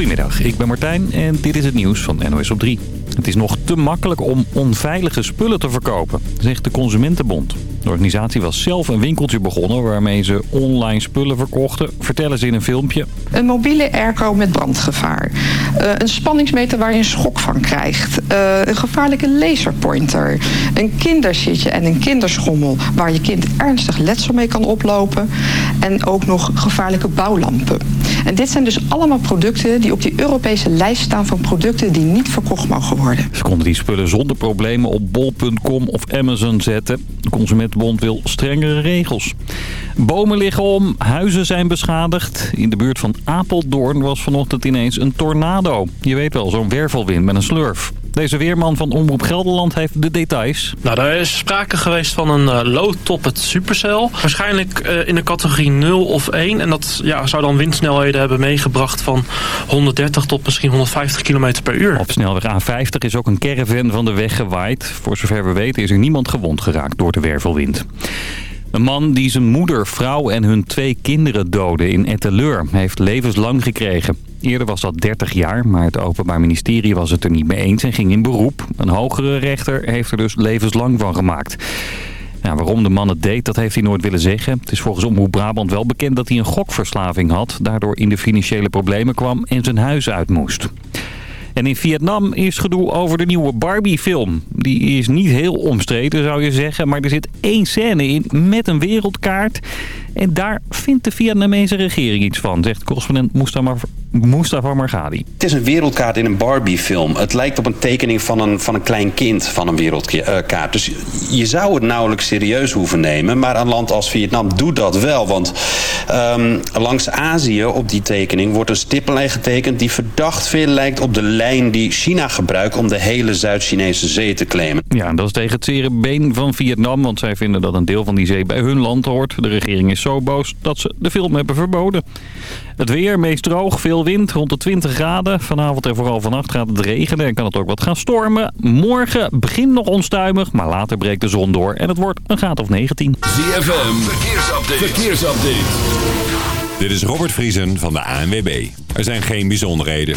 Goedemiddag, ik ben Martijn en dit is het nieuws van NOS op 3. Het is nog te makkelijk om onveilige spullen te verkopen, zegt de Consumentenbond. De organisatie was zelf een winkeltje begonnen waarmee ze online spullen verkochten, vertellen ze in een filmpje. Een mobiele airco met brandgevaar. Uh, een spanningsmeter waar je een schok van krijgt. Uh, een gevaarlijke laserpointer. Een kinderzitje en een kinderschommel waar je kind ernstig letsel mee kan oplopen. En ook nog gevaarlijke bouwlampen. En dit zijn dus allemaal producten die op die Europese lijst staan van producten die niet verkocht mogen worden. Ze konden die spullen zonder problemen op bol.com of Amazon zetten. De Consumentenbond wil strengere regels. Bomen liggen om, huizen zijn beschadigd. In de buurt van Apeldoorn was vanochtend ineens een tornado. Je weet wel, zo'n wervelwind met een slurf. Deze weerman van Omroep Gelderland heeft de details. Nou, er is sprake geweest van een uh, low top het supercell. Waarschijnlijk uh, in de categorie 0 of 1. En dat ja, zou dan windsnelheden hebben meegebracht van 130 tot misschien 150 km per uur. Op snelweg A50 is ook een caravan van de weg gewaaid. Voor zover we weten is er niemand gewond geraakt door de wervelwind. Een man die zijn moeder, vrouw en hun twee kinderen doodde in Etteleur heeft levenslang gekregen. Eerder was dat 30 jaar, maar het Openbaar Ministerie was het er niet mee eens en ging in beroep. Een hogere rechter heeft er dus levenslang van gemaakt. Waarom de man het deed, dat heeft hij nooit willen zeggen. Het is volgens Omroep Brabant wel bekend dat hij een gokverslaving had... daardoor in de financiële problemen kwam en zijn huis uit moest. En in Vietnam is gedoe over de nieuwe Barbie-film. Die is niet heel omstreden, zou je zeggen. Maar er zit één scène in met een wereldkaart. En daar vindt de Vietnamese regering iets van, zegt correspondent Mustafa Margadi. Het is een wereldkaart in een Barbie-film. Het lijkt op een tekening van een, van een klein kind van een wereldkaart. Dus je zou het nauwelijks serieus hoeven nemen. Maar een land als Vietnam doet dat wel. Want um, langs Azië op die tekening wordt een stippellijn getekend... die verdacht veel lijkt op de lijn die China gebruikt... om de hele Zuid-Chinese zee te claimen. Ja, dat is tegen het zere been van Vietnam. Want zij vinden dat een deel van die zee bij hun land hoort. De regering is zo boos dat ze de film hebben verboden. Het weer, meest droog, veel wind, rond de 20 graden. Vanavond en vooral vannacht gaat het regenen en kan het ook wat gaan stormen. Morgen begint nog onstuimig, maar later breekt de zon door en het wordt een graad of 19. ZFM, verkeersupdate. verkeersupdate. Dit is Robert Vriesen van de ANWB. Er zijn geen bijzonderheden.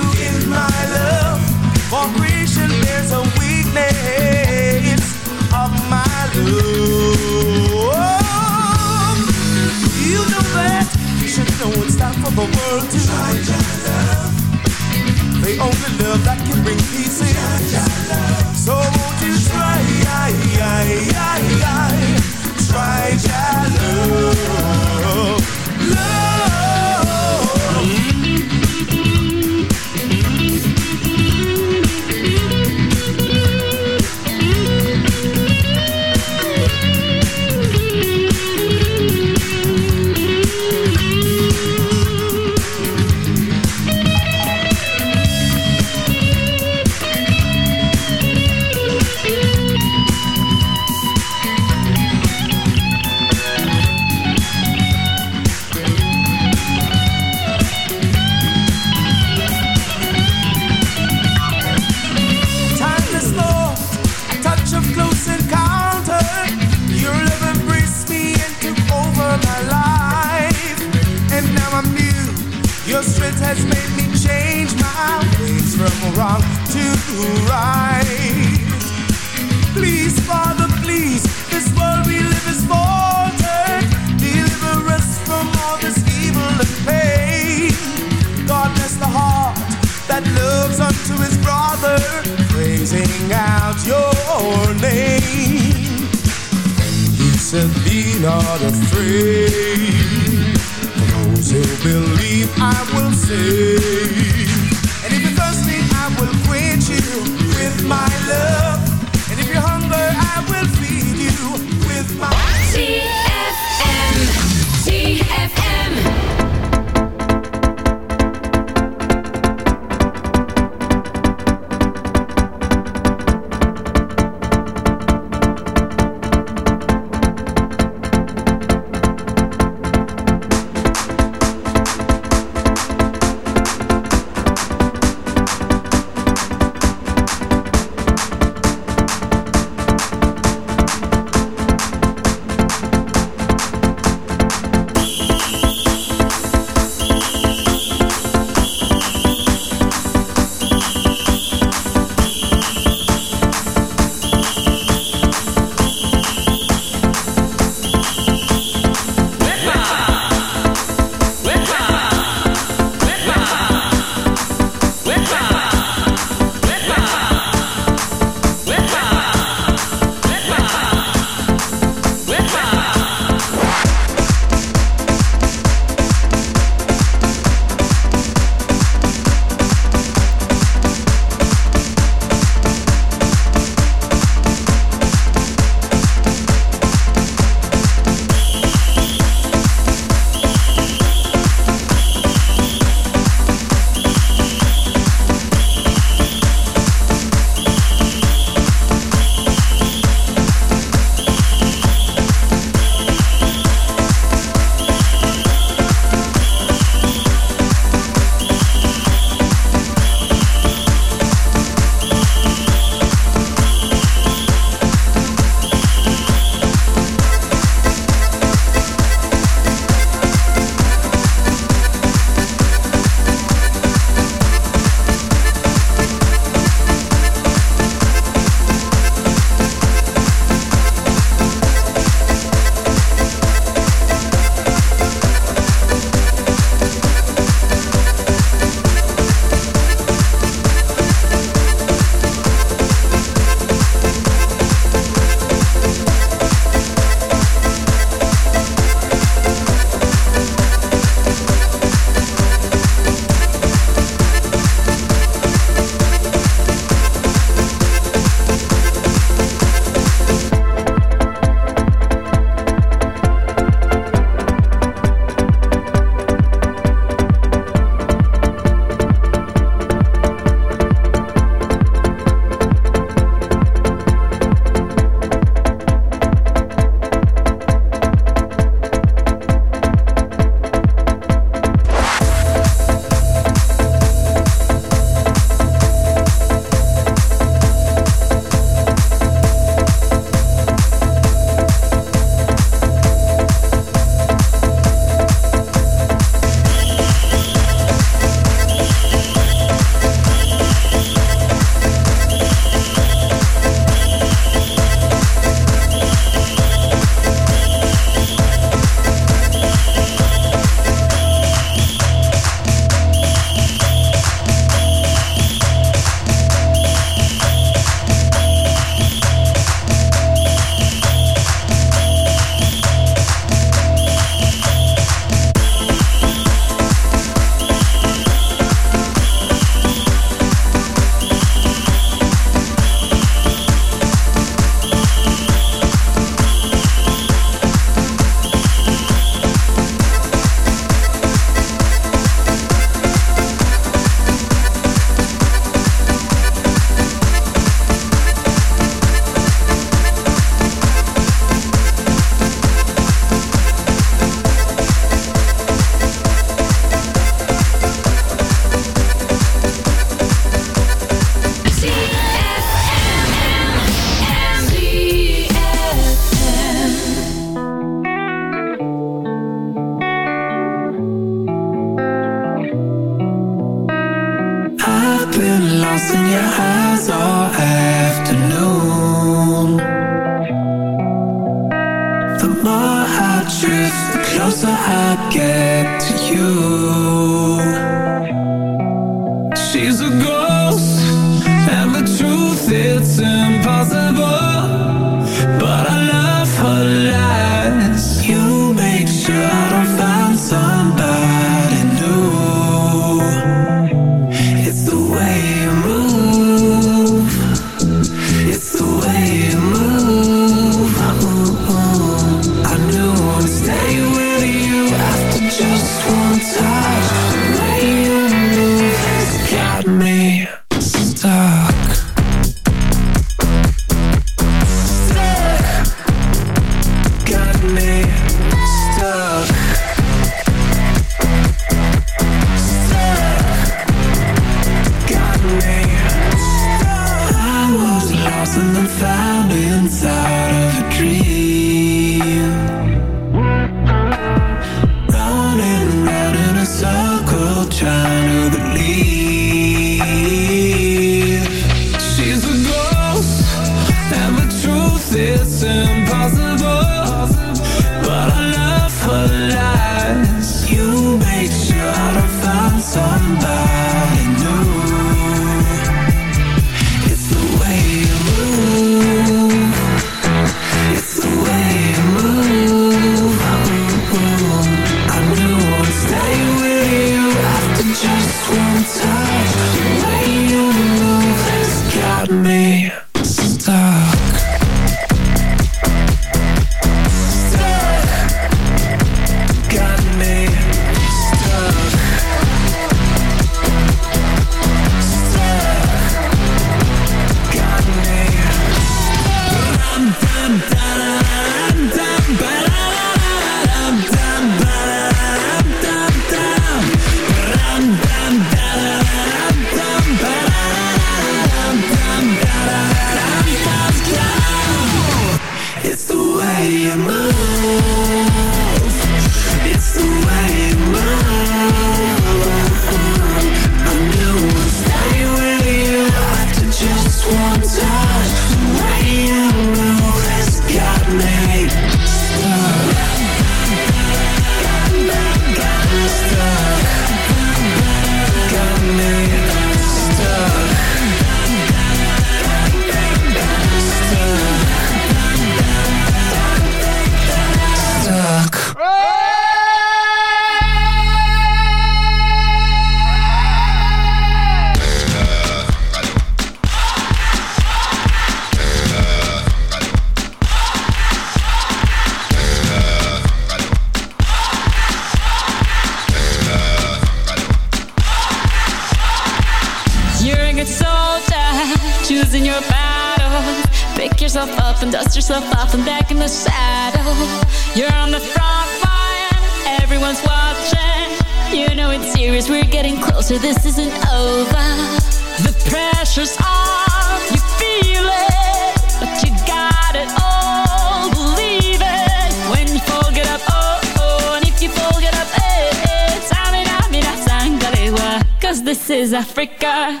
precious art. You feel it, but you got it all. Believe it when you fold it up. Oh, oh, and if you fold it up, eh, eh. Tamina, mina, sangalewa. Cause this is Africa.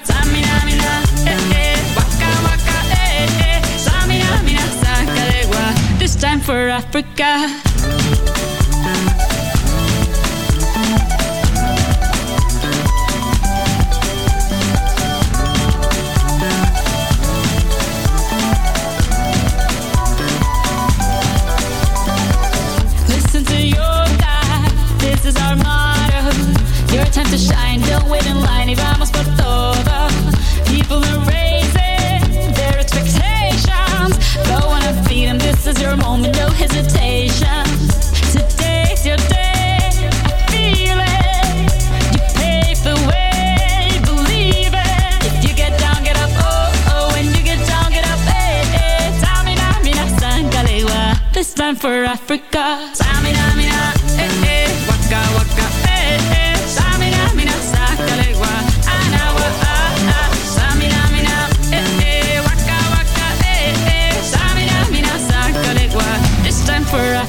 Eh, eh. Waka, waka, eh, eh. This time for Africa. time to shine. Don't wait in line. Y vamos por todo. People are raising their expectations. Go on and feed them. This is your moment. No hesitation. Today's your day. This time for Africa.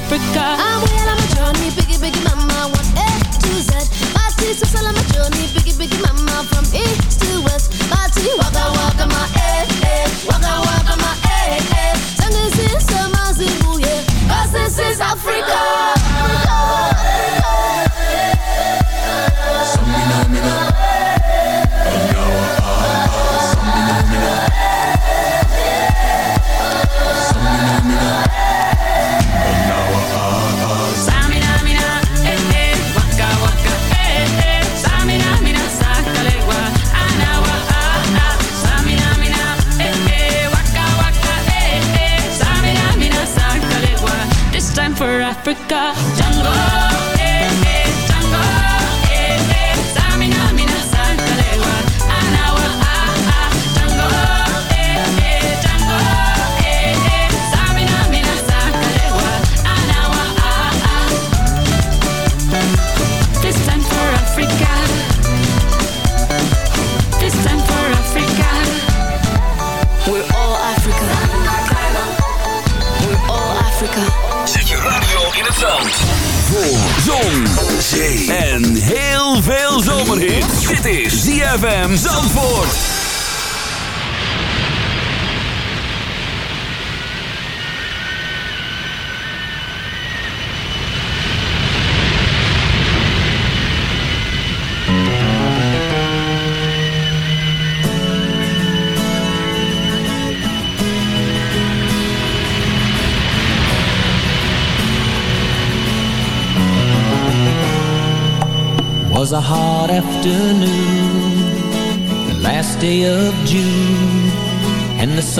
Africa. I'm well on my journey, biggie, biggie, mama, one A to Z. My sister's all on my journey, biggie, biggie, mama, from east to west. My city, walk, waka, my eh, eh, walk, waka, my eh, eh. Tango, sister, mazibu, yeah. This is Africa. got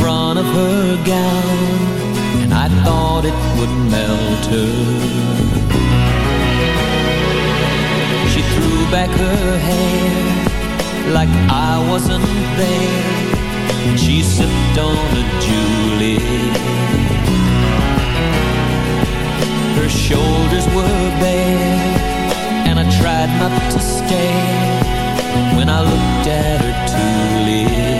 front of her gown, and I thought it would melt her. She threw back her hair like I wasn't there, and she sipped on a julep. Her shoulders were bare, and I tried not to stare when I looked at her tulip.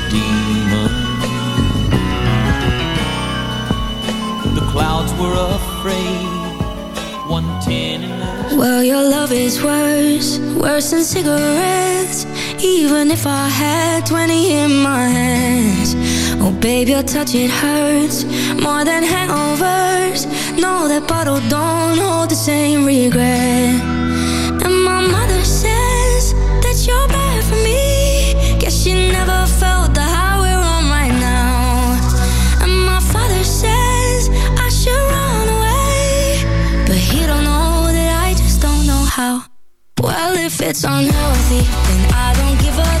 demon. The clouds were afraid. One ten and Well, your love is worse, worse than cigarettes. Even if I had 20 in my hands. Oh, babe, your touch, it hurts more than hangovers. No, that bottle don't hold the same regret. it's unhealthy, then I don't give a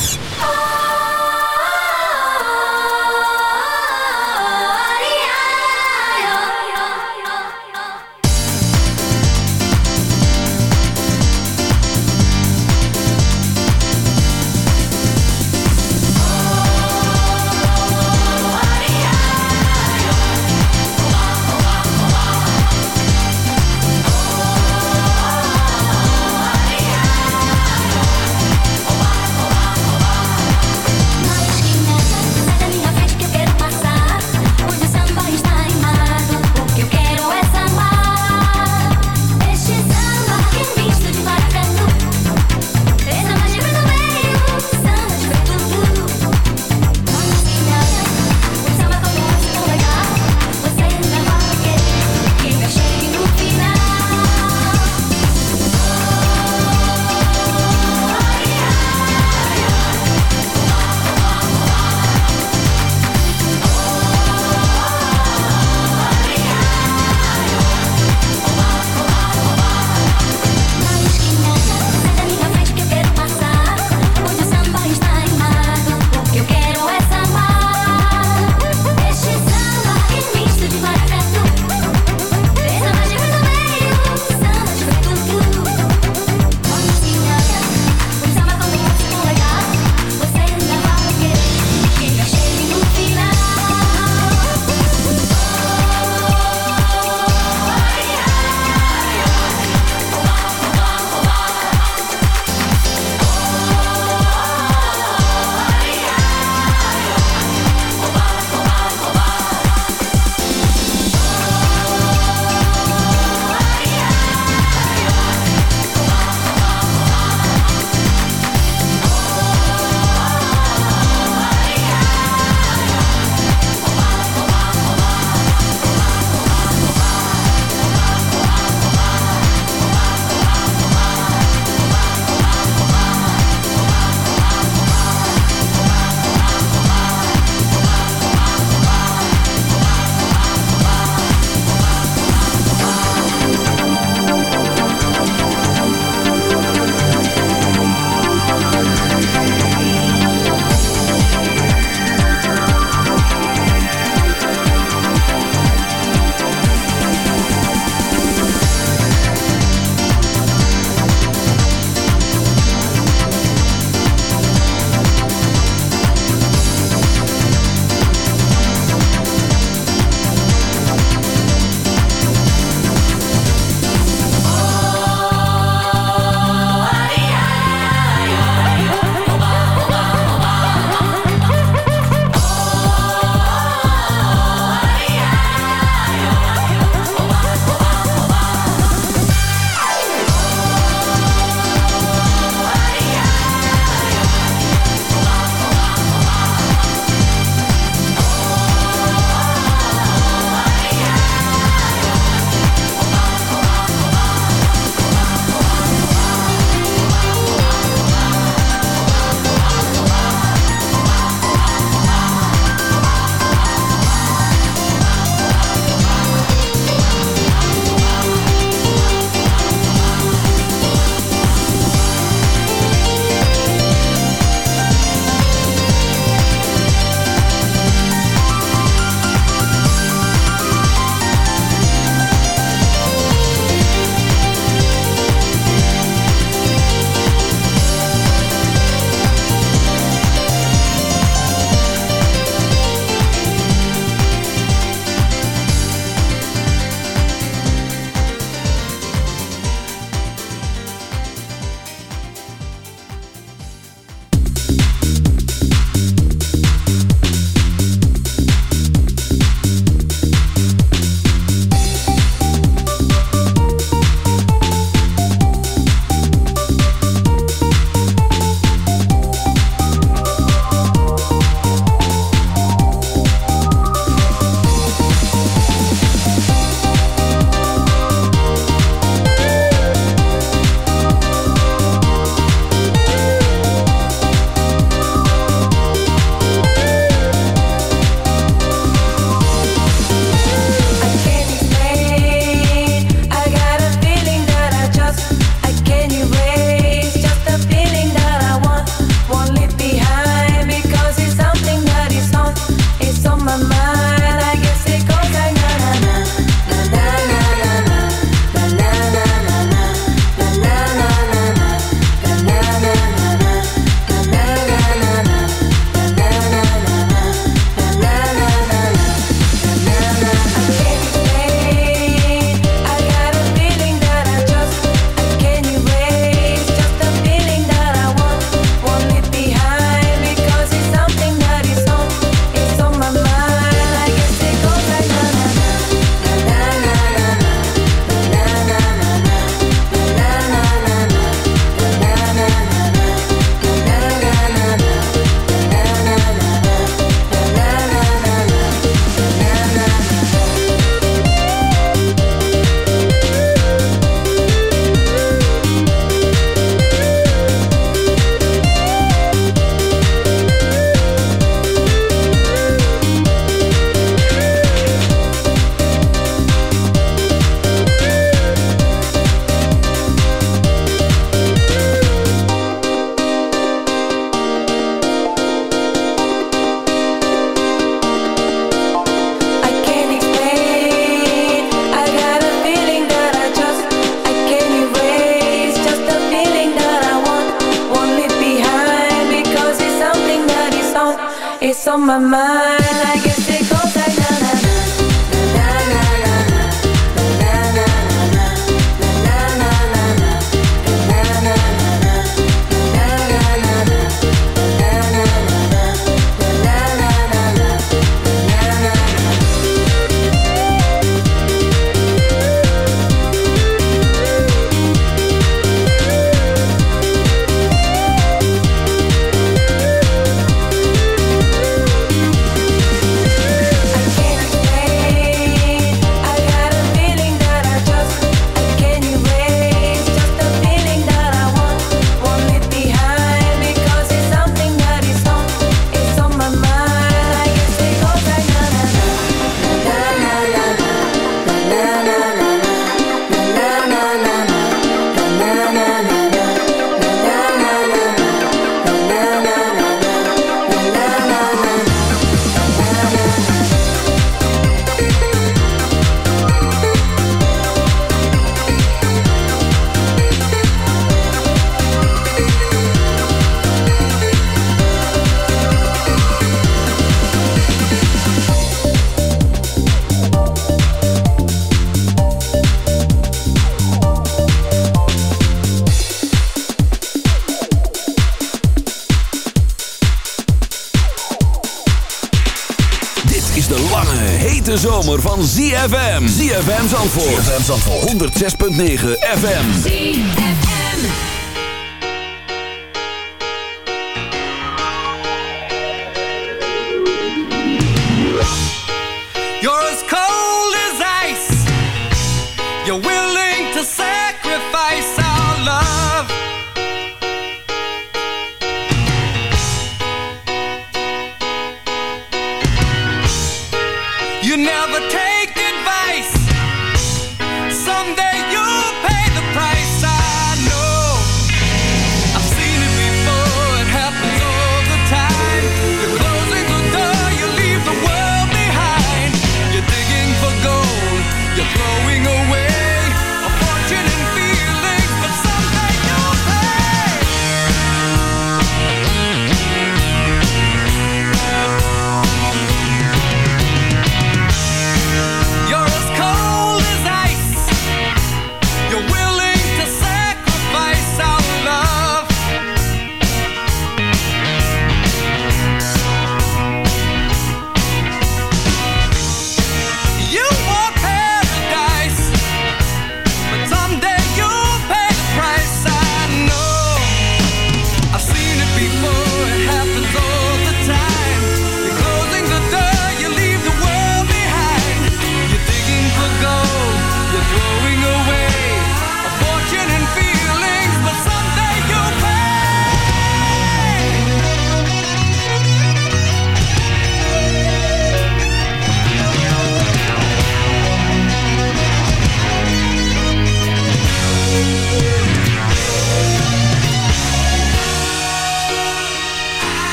ZFM. Zandvoort. ZFM Zandvoort. 106.9 FM.